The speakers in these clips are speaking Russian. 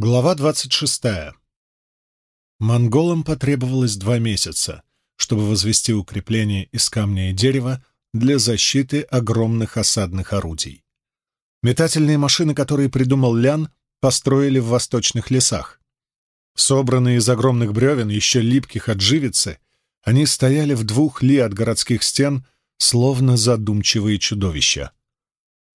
Глава 26. Монголам потребовалось два месяца, чтобы возвести укрепление из камня и дерева для защиты огромных осадных орудий. Метательные машины, которые придумал Лян, построили в восточных лесах. Собранные из огромных бревен, еще липких от живицы, они стояли в двух ли от городских стен, словно задумчивые чудовища.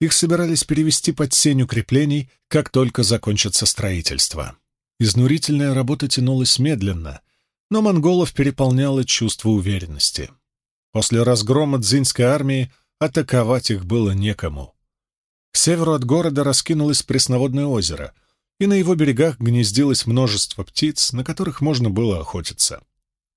Их собирались перевести под сень укреплений, как только закончится строительство. Изнурительная работа тянулась медленно, но монголов переполняло чувство уверенности. После разгрома дзинской армии атаковать их было некому. К северу от города раскинулось пресноводное озеро, и на его берегах гнездилось множество птиц, на которых можно было охотиться.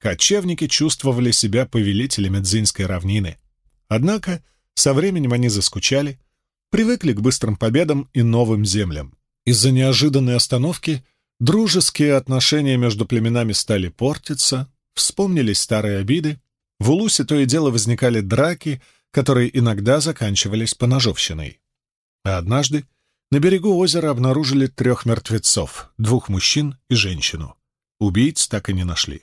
Кочевники чувствовали себя повелителями дзинской равнины. Однако со временем они заскучали — привыкли к быстрым победам и новым землям. Из-за неожиданной остановки дружеские отношения между племенами стали портиться, вспомнились старые обиды, в Улусе то и дело возникали драки, которые иногда заканчивались поножовщиной. А однажды на берегу озера обнаружили трех мертвецов, двух мужчин и женщину. Убийц так и не нашли.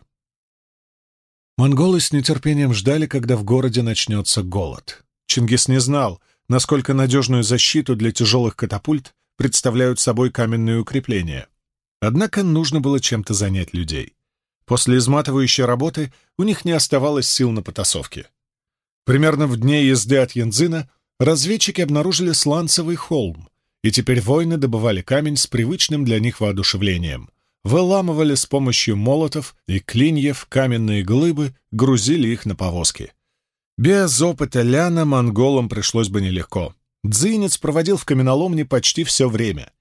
Монголы с нетерпением ждали, когда в городе начнется голод. Чингис не знал — насколько надежную защиту для тяжелых катапульт представляют собой каменные укрепления. Однако нужно было чем-то занять людей. После изматывающей работы у них не оставалось сил на потасовки. Примерно в дне езды от Янзына разведчики обнаружили сланцевый холм, и теперь воины добывали камень с привычным для них воодушевлением. Выламывали с помощью молотов и клиньев каменные глыбы, грузили их на повозки. Без опыта Ляна монголам пришлось бы нелегко. Дзинец проводил в каменоломне почти все время.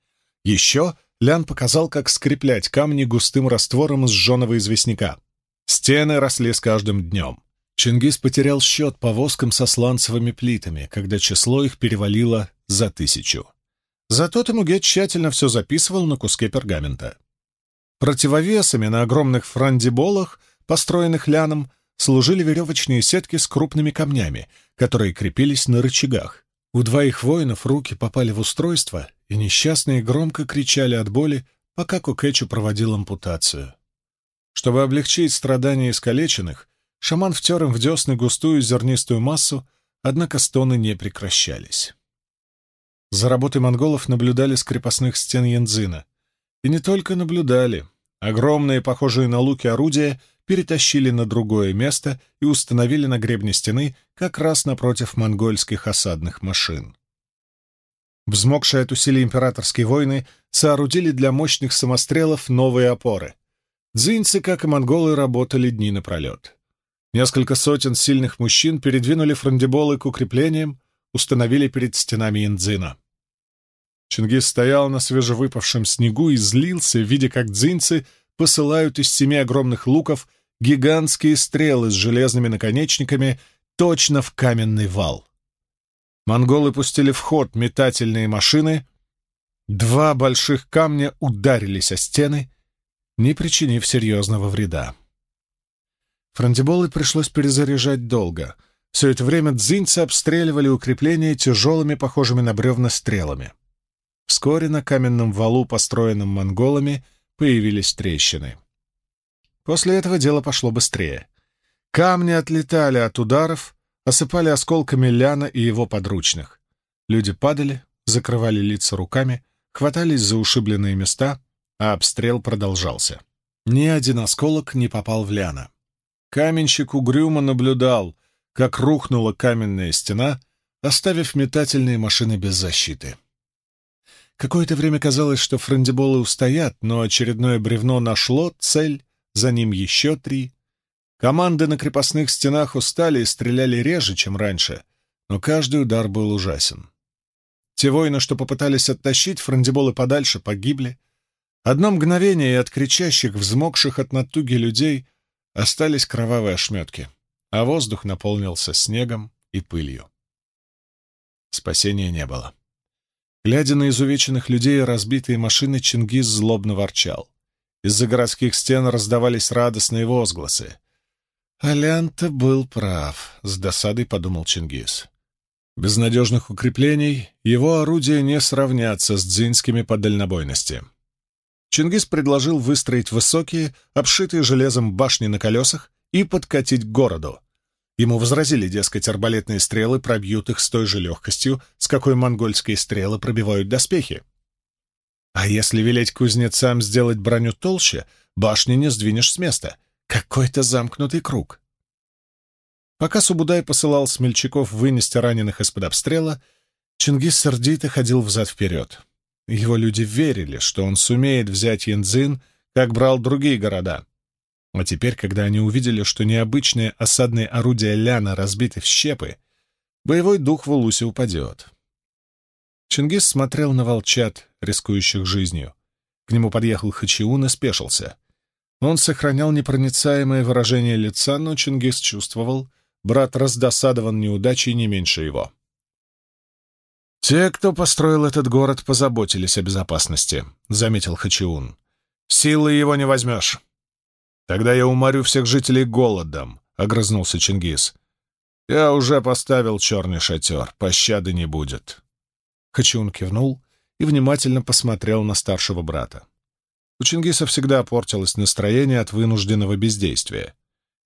Еще Лян показал, как скреплять камни густым раствором сжженного известняка. Стены росли с каждым днем. Чингис потерял счет повозкам со сланцевыми плитами, когда число их перевалило за тысячу. Зато Тамуге тщательно все записывал на куске пергамента. Противовесами на огромных франдиболах, построенных Ляном, служили веревочные сетки с крупными камнями, которые крепились на рычагах. У двоих воинов руки попали в устройство, и несчастные громко кричали от боли, пока Кукэчу проводил ампутацию. Чтобы облегчить страдания искалеченных, шаман втер им в десны густую зернистую массу, однако стоны не прекращались. За работой монголов наблюдали с крепостных стен Янзына. И не только наблюдали. Огромные, похожие на луки орудия, перетащили на другое место и установили на гребне стены как раз напротив монгольских осадных машин. Взмокшие от усилий императорские войны соорудили для мощных самострелов новые опоры. Дзинцы, как и монголы, работали дни напролет. Несколько сотен сильных мужчин передвинули франдиболы к укреплениям, установили перед стенами Янцзина. Чингис стоял на свежевыпавшем снегу и злился, видя, как дзинцы посылают из семи огромных луков гигантские стрелы с железными наконечниками точно в каменный вал. Монголы пустили в ход метательные машины. Два больших камня ударились о стены, не причинив серьезного вреда. Франдиболы пришлось перезаряжать долго. Все это время дзинцы обстреливали укрепления тяжелыми, похожими на бревна, стрелами. Вскоре на каменном валу, построенном монголами, появились трещины. После этого дело пошло быстрее. Камни отлетали от ударов, осыпали осколками Ляна и его подручных. Люди падали, закрывали лица руками, хватались за ушибленные места, а обстрел продолжался. Ни один осколок не попал в Ляна. Каменщик угрюмо наблюдал, как рухнула каменная стена, оставив метательные машины без защиты. Какое-то время казалось, что франдиболы устоят, но очередное бревно нашло цель, за ним еще три. Команды на крепостных стенах устали и стреляли реже, чем раньше, но каждый удар был ужасен. Те воины, что попытались оттащить франдиболы подальше, погибли. Одно мгновение, и от кричащих, взмокших от натуги людей остались кровавые ошметки, а воздух наполнился снегом и пылью. Спасения не было. Глядя на изувеченных людей и разбитые машины, Чингис злобно ворчал. Из-за городских стен раздавались радостные возгласы. «Алянта был прав», — с досадой подумал Чингис. Без надежных укреплений его орудия не сравнятся с дзинскими по дальнобойности. Чингис предложил выстроить высокие, обшитые железом башни на колесах и подкатить к городу. Ему возразили, дескать, арбалетные стрелы пробьют их с той же легкостью, с какой монгольские стрелы пробивают доспехи. А если велеть кузнецам сделать броню толще, башни не сдвинешь с места. Какой-то замкнутый круг. Пока Субудай посылал смельчаков вынести раненых из-под обстрела, Чингис сердито ходил взад-вперед. Его люди верили, что он сумеет взять Янцзин, как брал другие города. А теперь, когда они увидели, что необычные осадные орудия Ляна разбиты в щепы, боевой дух в Улусе упадет. Чингис смотрел на волчат, рискующих жизнью. К нему подъехал Хачиун и спешился. Он сохранял непроницаемое выражение лица, но Чингис чувствовал, брат раздосадован неудачей не меньше его. «Те, кто построил этот город, позаботились о безопасности», — заметил Хачиун. «Силы его не возьмешь». «Тогда я уморю всех жителей голодом», — огрызнулся Чингис. «Я уже поставил черный шатер, пощады не будет». Хачиун кивнул и внимательно посмотрел на старшего брата. У Чингиса всегда портилось настроение от вынужденного бездействия.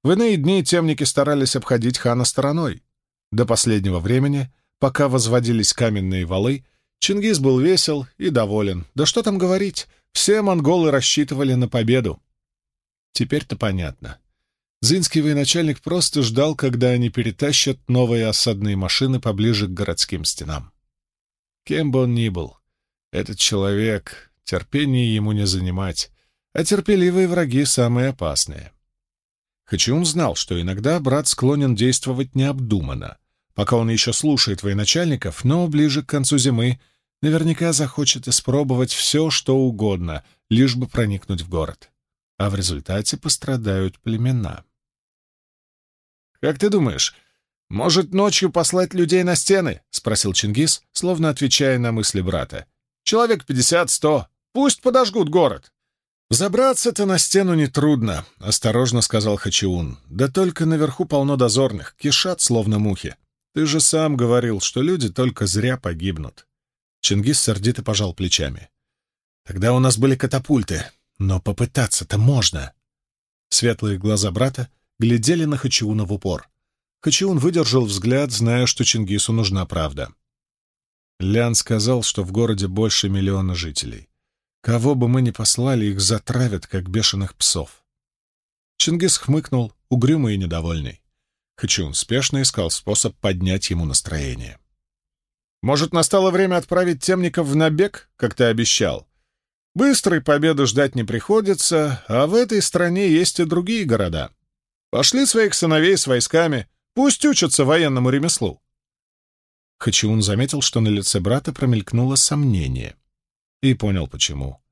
В иные дни темники старались обходить хана стороной. До последнего времени — Пока возводились каменные валы, Чингис был весел и доволен. Да что там говорить, все монголы рассчитывали на победу. Теперь-то понятно. Зинский военачальник просто ждал, когда они перетащат новые осадные машины поближе к городским стенам. Кем бы он ни был, этот человек, терпение ему не занимать, а терпеливые враги самые опасные. Хачиун знал, что иногда брат склонен действовать необдуманно, пока он еще слушает военачальников, но ближе к концу зимы наверняка захочет испробовать все, что угодно, лишь бы проникнуть в город. А в результате пострадают племена. «Как ты думаешь, может, ночью послать людей на стены?» — спросил Чингис, словно отвечая на мысли брата. «Человек пятьдесят-сто. Пусть подожгут город». «Забраться-то на стену нетрудно», — осторожно сказал Хачиун. «Да только наверху полно дозорных, кишат, словно мухи. Ты же сам говорил, что люди только зря погибнут. Чингис сердито пожал плечами. Тогда у нас были катапульты, но попытаться-то можно. Светлые глаза брата глядели на Хачиуна в упор. Хачиун выдержал взгляд, зная, что Чингису нужна правда. Лян сказал, что в городе больше миллиона жителей. Кого бы мы ни послали, их затравят, как бешеных псов. Чингис хмыкнул, угрюмый и недовольный. Хачун спешно искал способ поднять ему настроение. «Может, настало время отправить темников в набег, как ты обещал? Быстрой победы ждать не приходится, а в этой стране есть и другие города. Пошли своих сыновей с войсками, пусть учатся военному ремеслу». Хачиун заметил, что на лице брата промелькнуло сомнение. И понял, почему.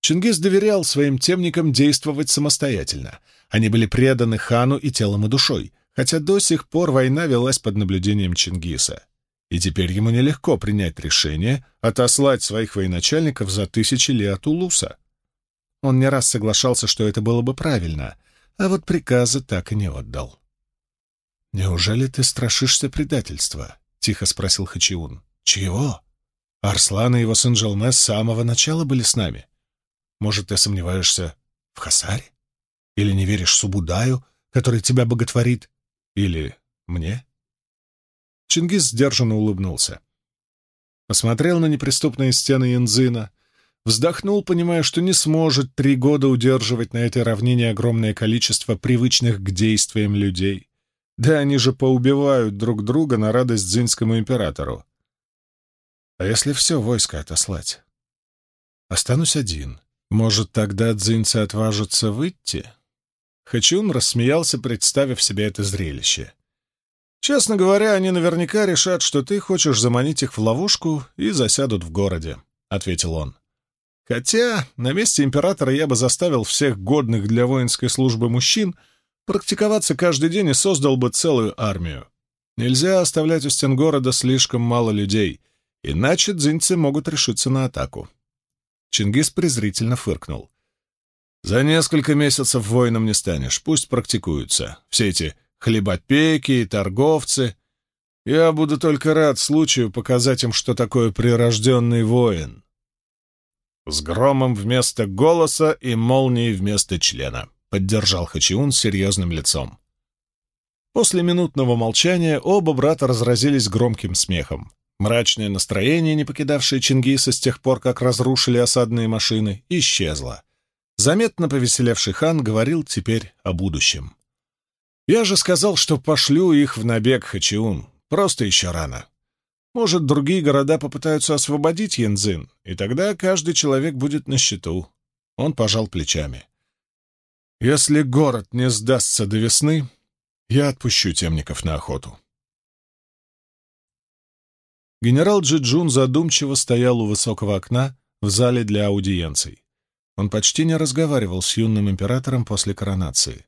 Чингис доверял своим темникам действовать самостоятельно. Они были преданы хану и телом, и душой — хотя до сих пор война велась под наблюдением Чингиса. И теперь ему нелегко принять решение отослать своих военачальников за тысячи лет от Улуса. Он не раз соглашался, что это было бы правильно, а вот приказа так и не отдал. «Неужели ты страшишься предательства?» — тихо спросил Хачиун. «Чего? Арслан и его сын Желме с самого начала были с нами. Может, ты сомневаешься в Хасаре? Или не веришь Субудаю, который тебя боготворит? Или мне? Чингис сдержанно улыбнулся. Посмотрел на неприступные стены Янзына, вздохнул, понимая, что не сможет три года удерживать на этой равнине огромное количество привычных к действиям людей. Да они же поубивают друг друга на радость дзинскому императору. А если все войско отослать? Останусь один. Может, тогда дзинцы отважатся выйти? Хачун рассмеялся, представив себе это зрелище. «Честно говоря, они наверняка решат, что ты хочешь заманить их в ловушку и засядут в городе», — ответил он. «Хотя на месте императора я бы заставил всех годных для воинской службы мужчин практиковаться каждый день и создал бы целую армию. Нельзя оставлять у стен города слишком мало людей, иначе дзинцы могут решиться на атаку». Чингис презрительно фыркнул. За несколько месяцев воином не станешь, пусть практикуются. Все эти хлебопеки торговцы. Я буду только рад случаю показать им, что такое прирожденный воин. «С громом вместо голоса и молнией вместо члена», — поддержал Хачиун серьезным лицом. После минутного молчания оба брата разразились громким смехом. Мрачное настроение, не покидавшее Чингиса с тех пор, как разрушили осадные машины, исчезло. Заметно повеселевший хан говорил теперь о будущем. «Я же сказал, что пошлю их в набег, Хачиун. Просто еще рано. Может, другие города попытаются освободить Янзин, и тогда каждый человек будет на счету». Он пожал плечами. «Если город не сдастся до весны, я отпущу темников на охоту». Генерал Джиджун задумчиво стоял у высокого окна в зале для аудиенций. Он почти не разговаривал с юным императором после коронации.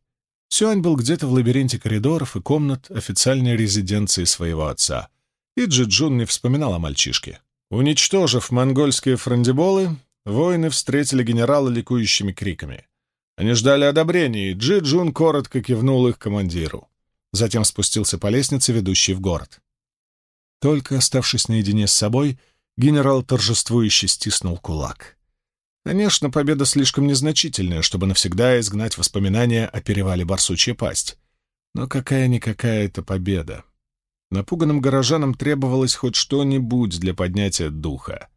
Сюань был где-то в лабиринте коридоров и комнат официальной резиденции своего отца, и Джиджун не вспоминал о мальчишке. Уничтожив монгольские франдиболы, воины встретили генерала ликующими криками. Они ждали одобрения, и Джиджун коротко кивнул их командиру. Затем спустился по лестнице, ведущей в город. Только оставшись наедине с собой, генерал торжествующе стиснул кулак. Конечно, победа слишком незначительная, чтобы навсегда изгнать воспоминания о перевале Барсучья пасть. Но какая-никакая это победа. Напуганным горожанам требовалось хоть что-нибудь для поднятия духа.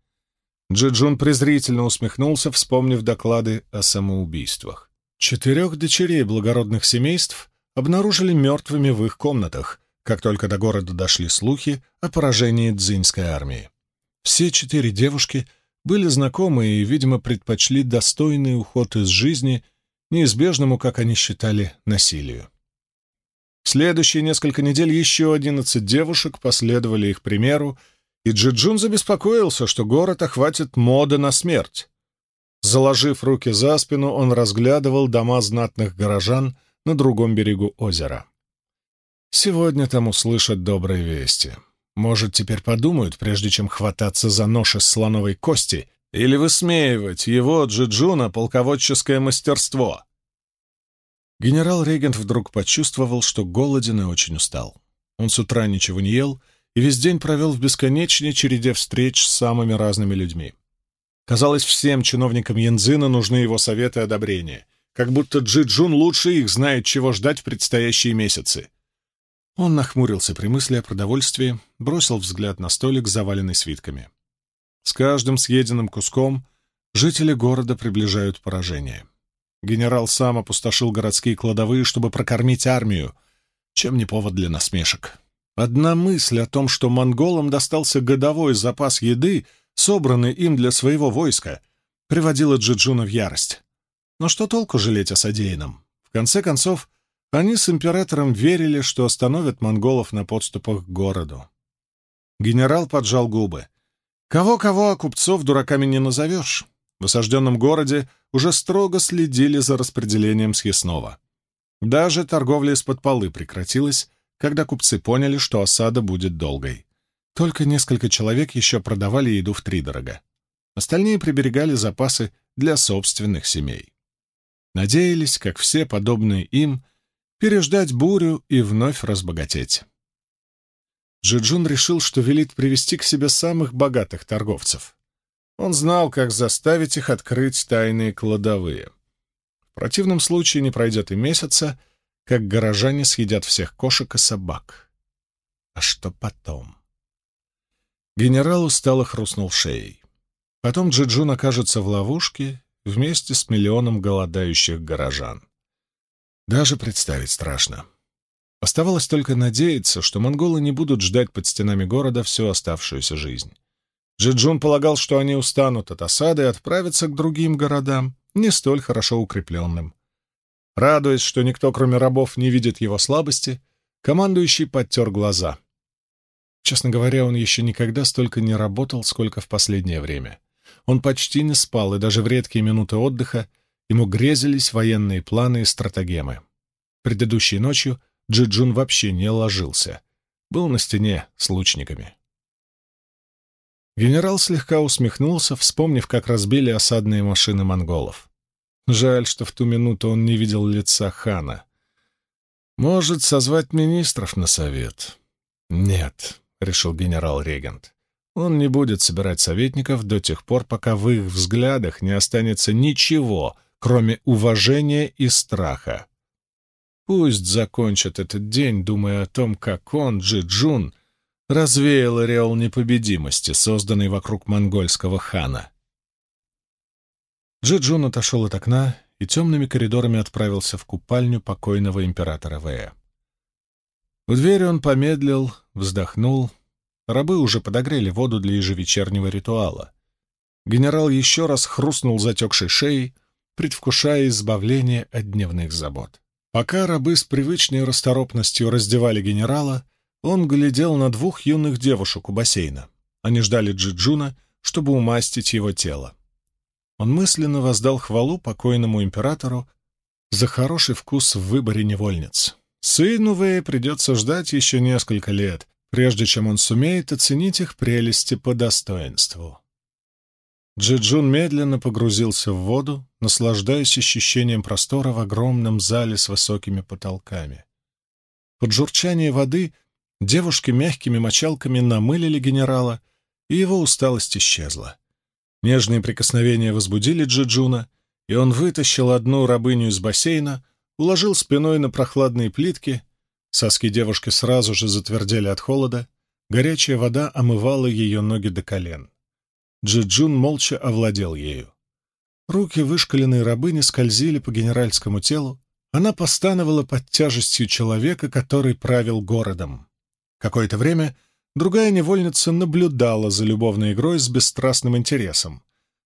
Джиджун презрительно усмехнулся, вспомнив доклады о самоубийствах. Четырех дочерей благородных семейств обнаружили мертвыми в их комнатах, как только до города дошли слухи о поражении дзиньской армии. Все четыре девушки были знакомы и, видимо, предпочли достойный уход из жизни неизбежному, как они считали, насилию. следующие несколько недель еще одиннадцать девушек последовали их примеру, и Джиджун забеспокоился, что город охватит мода на смерть. Заложив руки за спину, он разглядывал дома знатных горожан на другом берегу озера. Сегодня там услышат добрые вести. Может, теперь подумают, прежде чем хвататься за нож из слоновой кости или высмеивать его, Джиджуна, полководческое мастерство. Генерал-регент вдруг почувствовал, что голоден и очень устал. Он с утра ничего не ел и весь день провел в бесконечной череде встреч с самыми разными людьми. Казалось, всем чиновникам Янзина нужны его советы и одобрения, как будто Джи-Джун лучше их знает, чего ждать в предстоящие месяцы. Он нахмурился при мысли о продовольствии, бросил взгляд на столик, заваленный свитками. С каждым съеденным куском жители города приближают поражение. Генерал сам опустошил городские кладовые, чтобы прокормить армию, чем не повод для насмешек. Одна мысль о том, что монголам достался годовой запас еды, собранный им для своего войска, приводила Джиджуна в ярость. Но что толку жалеть о содеянном? В конце концов, они с императором верили, что остановят монголов на подступах к городу. Генерал поджал губы. Кого-кого, а купцов дураками не назовешь. В осажденном городе уже строго следили за распределением съестного. Даже торговля из-под полы прекратилась, когда купцы поняли, что осада будет долгой. Только несколько человек еще продавали еду втридорога. Остальные приберегали запасы для собственных семей. Надеялись, как все подобные им, переждать бурю и вновь разбогатеть. Джиджун решил, что велит привести к себе самых богатых торговцев. Он знал, как заставить их открыть тайные кладовые. В противном случае не пройдет и месяца, как горожане съедят всех кошек и собак. А что потом? Генерал устало хрустнул шеей. Потом Джиджун окажется в ловушке вместе с миллионом голодающих горожан. Даже представить страшно. Оставалось только надеяться, что монголы не будут ждать под стенами города всю оставшуюся жизнь. Джиджун полагал, что они устанут от осады и отправятся к другим городам, не столь хорошо укрепленным. Радуясь, что никто, кроме рабов, не видит его слабости, командующий подтер глаза. Честно говоря, он еще никогда столько не работал, сколько в последнее время. Он почти не спал, и даже в редкие минуты отдыха Ему грезились военные планы и стратагемы. Предыдущей ночью Джиджун вообще не ложился. Был на стене с лучниками. Генерал слегка усмехнулся, вспомнив, как разбили осадные машины монголов. Жаль, что в ту минуту он не видел лица хана. «Может, созвать министров на совет?» «Нет», — решил генерал-регент. Он не будет собирать советников до тех пор, пока в их взглядах не останется ничего, кроме уважения и страха. Пусть закончат этот день, думая о том, как он, Джи Джун, развеял ореол непобедимости, созданный вокруг монгольского хана. Джи Джун отошел от окна и темными коридорами отправился в купальню покойного императора Вэя. У двери он помедлил, вздохнул. Рабы уже подогрели воду для ежевечернего ритуала. Генерал еще раз хрустнул затекшей шеей, предвкушая избавление от дневных забот. Пока рабы с привычной расторопностью раздевали генерала, он глядел на двух юных девушек у бассейна. Они ждали Джиджуна, чтобы умастить его тело. Он мысленно воздал хвалу покойному императору за хороший вкус в выборе невольниц. Сыну Вэя придется ждать еще несколько лет, прежде чем он сумеет оценить их прелести по достоинству. Джиджун медленно погрузился в воду, наслаждаясь ощущением простора в огромном зале с высокими потолками. Под журчание воды девушки мягкими мочалками намылили генерала, и его усталость исчезла. Нежные прикосновения возбудили Джиджуна, и он вытащил одну рабыню из бассейна, уложил спиной на прохладные плитки, соски девушки сразу же затвердели от холода, горячая вода омывала ее ноги до колен. Джиджун молча овладел ею. Руки вышкаленной рабыни скользили по генеральскому телу, она постановала под тяжестью человека, который правил городом. Какое-то время другая невольница наблюдала за любовной игрой с бесстрастным интересом.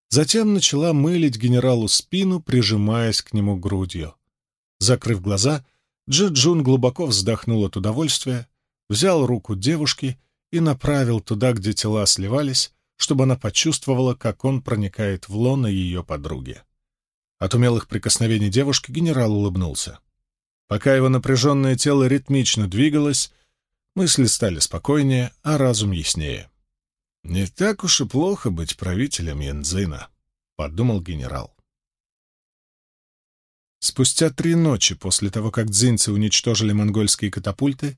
Затем начала мылить генералу спину, прижимаясь к нему грудью. Закрыв глаза, Джиджун глубоко вздохнул от удовольствия, взял руку девушки и направил туда, где тела сливались, чтобы она почувствовала, как он проникает в лоно ее подруги. От умелых прикосновений девушки генерал улыбнулся. Пока его напряженное тело ритмично двигалось, мысли стали спокойнее, а разум яснее. «Не так уж и плохо быть правителем Янзына», — подумал генерал. Спустя три ночи после того, как дзинцы уничтожили монгольские катапульты,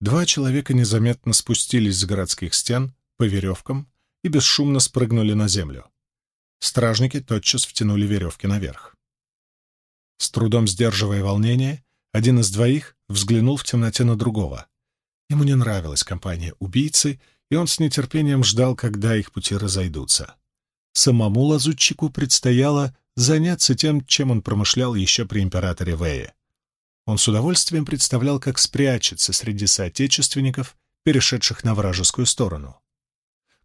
два человека незаметно спустились с городских стен по веревкам и бесшумно спрыгнули на землю. Стражники тотчас втянули веревки наверх. С трудом сдерживая волнение, один из двоих взглянул в темноте на другого. Ему не нравилась компания убийцы, и он с нетерпением ждал, когда их пути разойдутся. Самому лазутчику предстояло заняться тем, чем он промышлял еще при императоре Вэе. Он с удовольствием представлял, как спрячется среди соотечественников, перешедших на вражескую сторону.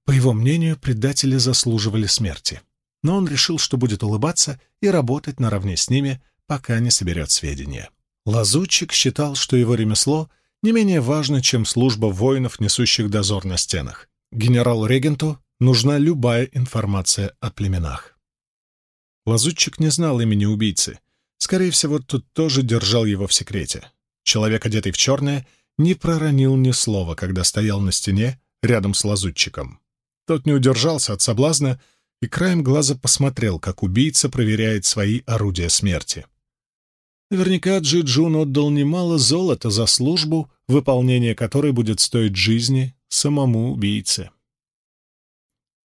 По его мнению, предатели заслуживали смерти. Но он решил, что будет улыбаться и работать наравне с ними, пока не соберет сведения. Лазутчик считал, что его ремесло не менее важно, чем служба воинов, несущих дозор на стенах. Генерал-регенту нужна любая информация о племенах. Лазутчик не знал имени убийцы. Скорее всего, тот тоже держал его в секрете. Человек, одетый в черное, не проронил ни слова, когда стоял на стене рядом с лазутчиком. Тот не удержался от соблазна и краем глаза посмотрел, как убийца проверяет свои орудия смерти. Наверняка Джи Джун отдал немало золота за службу, выполнение которой будет стоить жизни самому убийце.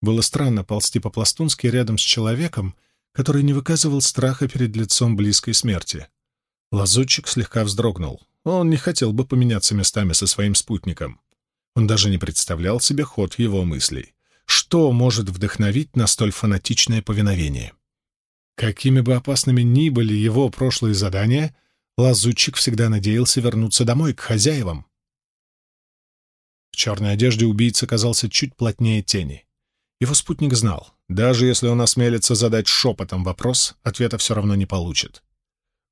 Было странно ползти по-пластунски рядом с человеком, который не выказывал страха перед лицом близкой смерти. Лазутчик слегка вздрогнул. Он не хотел бы поменяться местами со своим спутником. Он даже не представлял себе ход его мыслей. Что может вдохновить на столь фанатичное повиновение? Какими бы опасными ни были его прошлые задания, лазутчик всегда надеялся вернуться домой, к хозяевам. В черной одежде убийца казался чуть плотнее тени. Его спутник знал, даже если он осмелится задать шепотом вопрос, ответа все равно не получит.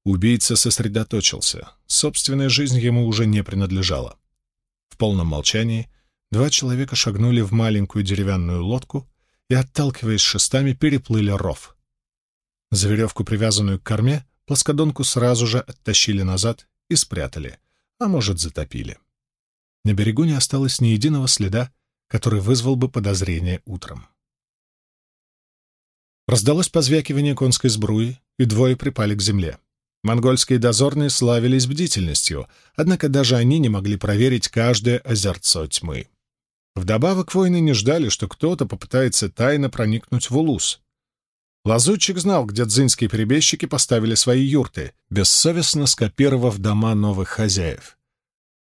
Убийца сосредоточился. Собственная жизнь ему уже не принадлежала. В полном молчании Два человека шагнули в маленькую деревянную лодку и, отталкиваясь шестами, переплыли ров. За веревку, привязанную к корме, плоскодонку сразу же оттащили назад и спрятали, а может, затопили. На берегу не осталось ни единого следа, который вызвал бы подозрение утром. Раздалось позвякивание конской сбруи, и двое припали к земле. Монгольские дозорные славились бдительностью, однако даже они не могли проверить каждое озерцо тьмы. Вдобавок воины не ждали, что кто-то попытается тайно проникнуть в Улус. Лазутчик знал, где дзинские перебежчики поставили свои юрты, бессовестно скопировав дома новых хозяев.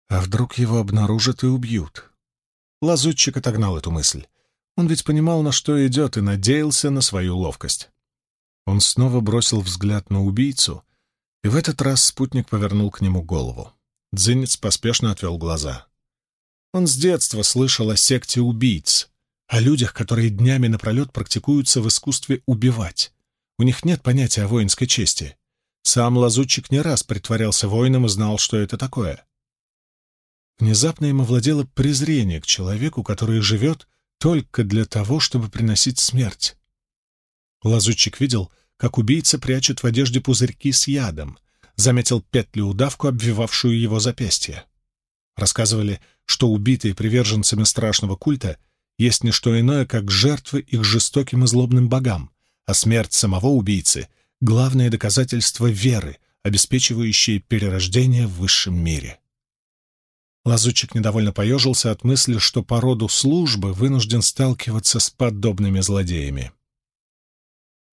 А вдруг его обнаружат и убьют? Лазутчик отогнал эту мысль. Он ведь понимал, на что идет, и надеялся на свою ловкость. Он снова бросил взгляд на убийцу, и в этот раз спутник повернул к нему голову. Дзинец поспешно отвел глаза. Он с детства слышал о секте убийц, о людях, которые днями напролет практикуются в искусстве убивать. У них нет понятия о воинской чести. Сам лазутчик не раз притворялся воином и знал, что это такое. Внезапно ему владело презрение к человеку, который живет только для того, чтобы приносить смерть. Лазутчик видел, как убийца прячет в одежде пузырьки с ядом, заметил петлю-удавку, обвивавшую его запястье. Рассказывали, что убитые приверженцами страшного культа есть не что иное, как жертвы их жестоким и злобным богам, а смерть самого убийцы — главное доказательство веры, обеспечивающее перерождение в высшем мире. Лазутчик недовольно поежился от мысли, что по роду службы вынужден сталкиваться с подобными злодеями.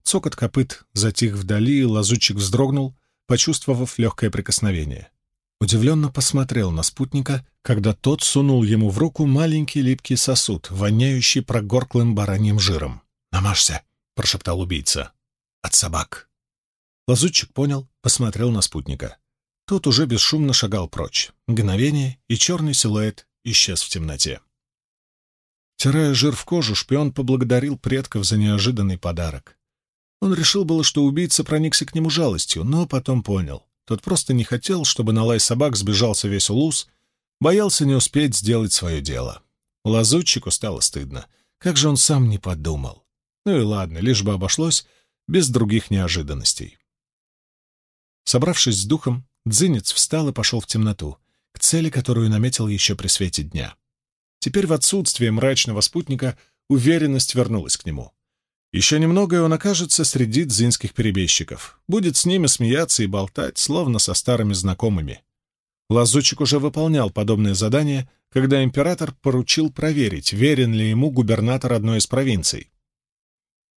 Цокот копыт затих вдали, и лазутчик вздрогнул, почувствовав легкое прикосновение. Удивленно посмотрел на спутника, когда тот сунул ему в руку маленький липкий сосуд, воняющий прогорклым бараньим жиром. «Намажься!» — прошептал убийца. «От собак!» Лазутчик понял, посмотрел на спутника. Тот уже бесшумно шагал прочь. Мгновение, и черный силуэт исчез в темноте. Тирая жир в кожу, шпион поблагодарил предков за неожиданный подарок. Он решил было, что убийца проникся к нему жалостью, но потом понял. Тот просто не хотел, чтобы на лай собак сбежался весь улус, боялся не успеть сделать свое дело. Лазутчику стало стыдно. Как же он сам не подумал. Ну и ладно, лишь бы обошлось без других неожиданностей. Собравшись с духом, Дзинец встал и пошел в темноту, к цели, которую наметил еще при свете дня. Теперь в отсутствие мрачного спутника уверенность вернулась к нему. Еще немного, и он окажется среди дзинских перебежчиков, будет с ними смеяться и болтать, словно со старыми знакомыми. Лазучик уже выполнял подобные задания, когда император поручил проверить, верен ли ему губернатор одной из провинций.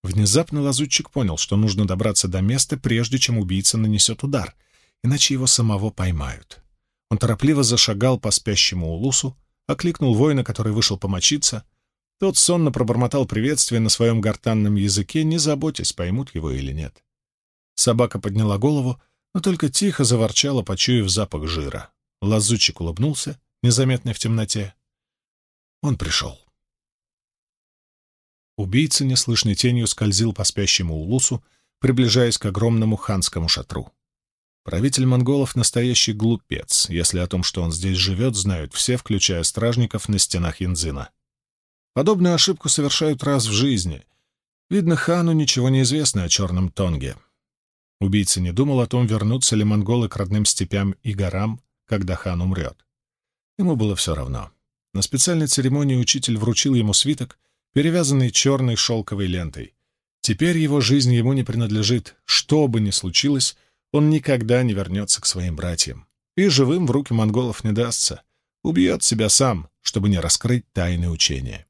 Внезапно лазутчик понял, что нужно добраться до места, прежде чем убийца нанесет удар — иначе его самого поймают. Он торопливо зашагал по спящему улусу, окликнул воина, который вышел помочиться. Тот сонно пробормотал приветствие на своем гортанном языке, не заботясь, поймут его или нет. Собака подняла голову, но только тихо заворчала, почуяв запах жира. Лазучик улыбнулся, незаметный в темноте. Он пришел. Убийца неслышной тенью скользил по спящему улусу, приближаясь к огромному ханскому шатру. Правитель монголов — настоящий глупец, если о том, что он здесь живет, знают все, включая стражников на стенах Янзина. Подобную ошибку совершают раз в жизни. Видно, хану ничего не известно о Черном Тонге. Убийца не думал о том, вернутся ли монголы к родным степям и горам, когда хан умрет. Ему было все равно. На специальной церемонии учитель вручил ему свиток, перевязанный черной шелковой лентой. Теперь его жизнь ему не принадлежит. Что бы ни случилось — он никогда не вернется к своим братьям. И живым в руки монголов не дастся. Убьет себя сам, чтобы не раскрыть тайны учения.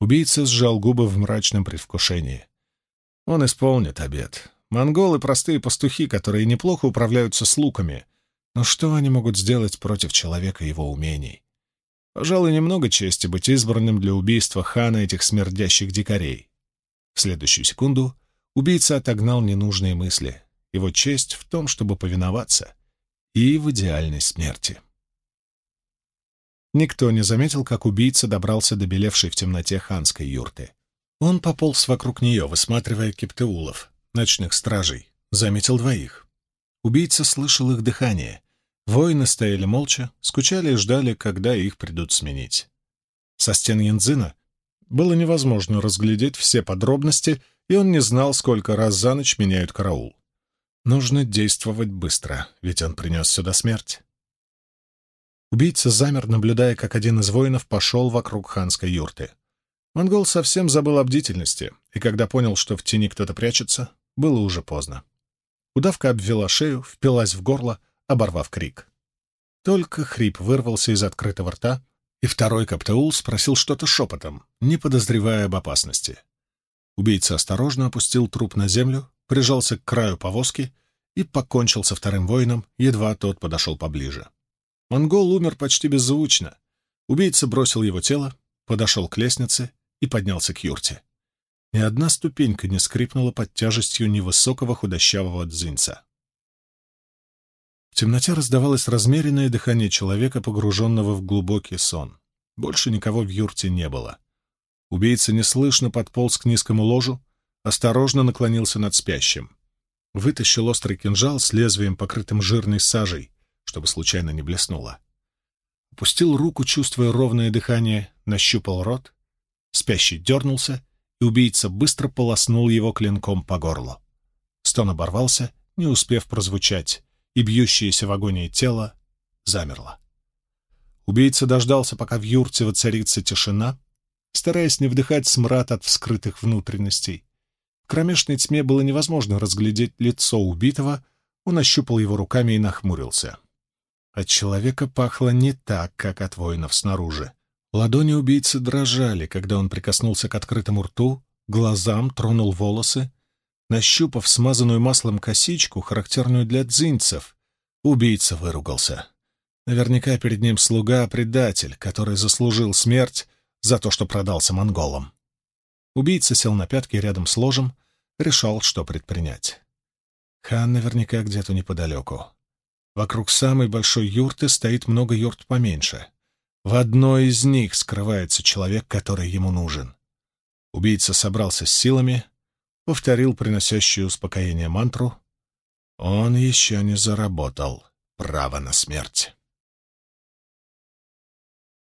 Убийца сжал губы в мрачном предвкушении. Он исполнит обет. Монголы — простые пастухи, которые неплохо управляются с луками. Но что они могут сделать против человека его умений? Пожалуй, немного чести быть избранным для убийства хана этих смердящих дикарей. В следующую секунду убийца отогнал ненужные мысли его честь в том, чтобы повиноваться, и в идеальной смерти. Никто не заметил, как убийца добрался до белевшей в темноте ханской юрты. Он пополз вокруг нее, высматривая киптеулов, ночных стражей, заметил двоих. Убийца слышал их дыхание. Воины стояли молча, скучали и ждали, когда их придут сменить. Со стен Янзына было невозможно разглядеть все подробности, и он не знал, сколько раз за ночь меняют караул. Нужно действовать быстро, ведь он принес сюда смерть. Убийца замер, наблюдая, как один из воинов пошел вокруг ханской юрты. Монгол совсем забыл о бдительности, и когда понял, что в тени кто-то прячется, было уже поздно. Удавка обвела шею, впилась в горло, оборвав крик. Только хрип вырвался из открытого рта, И второй Каптеул спросил что-то шепотом, не подозревая об опасности. Убийца осторожно опустил труп на землю, прижался к краю повозки и покончил со вторым воином, едва тот подошел поближе. Монгол умер почти беззвучно. Убийца бросил его тело, подошел к лестнице и поднялся к юрте. Ни одна ступенька не скрипнула под тяжестью невысокого худощавого дзинца. В темноте раздавалось размеренное дыхание человека, погруженного в глубокий сон. Больше никого в юрте не было. Убийца неслышно подполз к низкому ложу, осторожно наклонился над спящим. Вытащил острый кинжал с лезвием, покрытым жирной сажей, чтобы случайно не блеснуло. Опустил руку, чувствуя ровное дыхание, нащупал рот. Спящий дернулся, и убийца быстро полоснул его клинком по горлу. Стон оборвался, не успев прозвучать, и бьющееся в агонии тело замерло. Убийца дождался, пока в юрте воцарится тишина, стараясь не вдыхать смрад от вскрытых внутренностей. В кромешной тьме было невозможно разглядеть лицо убитого, он ощупал его руками и нахмурился. От человека пахло не так, как от воинов снаружи. Ладони убийцы дрожали, когда он прикоснулся к открытому рту, глазам тронул волосы. Нащупав смазанную маслом косичку, характерную для дзинцев, убийца выругался. Наверняка перед ним слуга-предатель, который заслужил смерть за то, что продался монголам. Убийца сел на пятки рядом с ложем, решал, что предпринять. Хан наверняка где-то неподалеку. Вокруг самой большой юрты стоит много юрт поменьше. В одной из них скрывается человек, который ему нужен. Убийца собрался с силами, повторил приносящую успокоение мантру. Он еще не заработал право на смерть.